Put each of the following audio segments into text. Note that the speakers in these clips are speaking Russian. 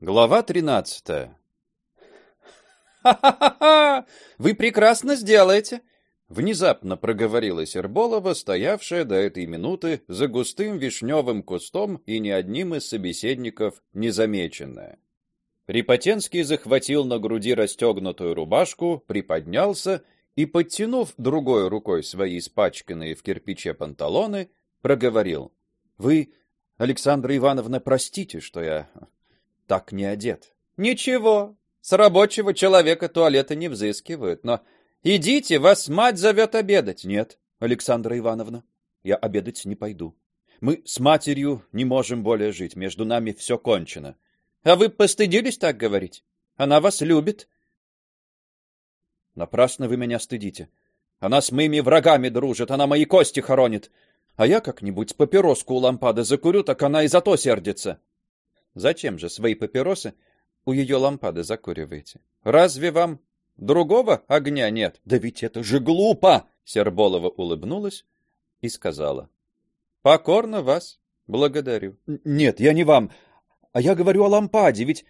Глава 13. Ха-ха-ха! Вы прекрасно сделаете, внезапно проговорила Серболова, стоявшая до этой минуты за густым вишневым кустом и ни одним из собеседников не замеченная. Припотенский захватил на груди расстегнутую рубашку, приподнялся и, подтянув другой рукой свои испачканные в кирпиче панталоны, проговорил: "Вы, Александра Ивановна, простите, что я так не одет. Ничего, с рабочего человека туалета не взыскивают, но идите, вас мать зовет обедать. Нет, Александра Ивановна, я обедать не пойду. Мы с матерью не можем более жить, между нами все кончено. А вы постыдились так говорить? Она вас любит. Напрасно вы меня стыдите. Она с моими врагами дружит, она мои кости хоронит. А я как-нибудь папироску у лампады закурю, так она и за то сердится. Зачем же свои папиросы у ее лампады закуриваете? Разве вам другого огня нет? Да ведь это же глупо, Серболова улыбнулась и сказала: Покорно вас благодарю. Нет, я не вам, а я говорю о лампаде, ведь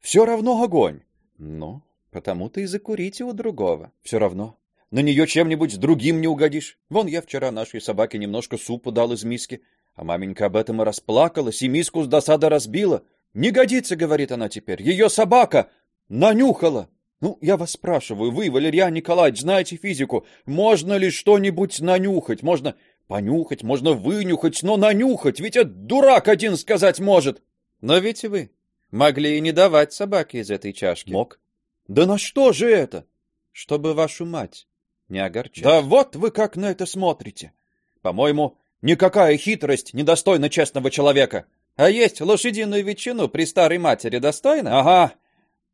все равно огонь. Ну, потому-то и закурите у другого. Все равно. На нее чем-нибудь другим не угодишь. Вон я вчера нашей собаке немножко супу дал из миски. А маменька об этом и расплакалась, и миску с досады разбила. Не годится, говорит она теперь. Ее собака нанюхала. Ну, я вас спрашиваю, вы, Валерьян Николаевич, знаете физику? Можно ли что-нибудь нанюхать? Можно понюхать, можно вынюхать, но нанюхать, ведь это дурак один сказать может. Но ведь вы могли и не давать собаке из этой чашки. Мог. Да на что же это? Чтобы вашу мать не огорчать. Да вот вы как на это смотрите. По-моему, Никакая хитрость недостойна честного человека. А есть лошадиную ветчину при старой матери достойно? Ага.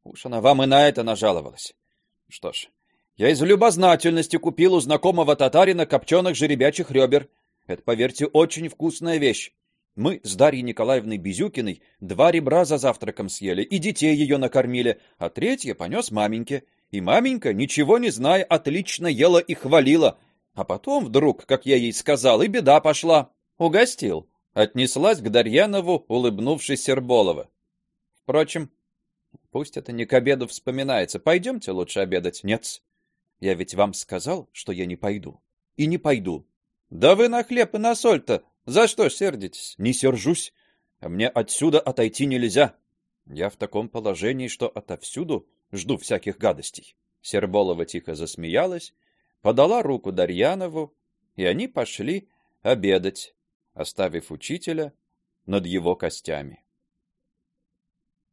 Уж она вам и на это нажаловалась. Что ж, я из любознательности купил у знакомого татарина копченых жеребячих ребер. Это, поверьте, очень вкусная вещь. Мы с Дарьей Николаевной Безюкиной два ребра за завтраком съели, и детей ее накормили, а третье понес маменьке. И маменька, ничего не зная, отлично ела и хвалила — а потом вдруг, как я ей сказал, и беда пошла. Угостил. Отнеслась к Дарьянову, улыбнувшись Серболова. Впрочем, пусть это не к обеду вспоминается. Пойдемте лучше обедать. Нет. Я ведь вам сказал, что я не пойду. И не пойду. Да вы на хлеб и на соль-то за что сердитесь? Не сержусь. Мне отсюда отойти нельзя. Я в таком положении, что отовсюду жду всяких гадостей. Серболова тихо засмеялась подала руку Дарьянову, и они пошли обедать, оставив учителя над его костями.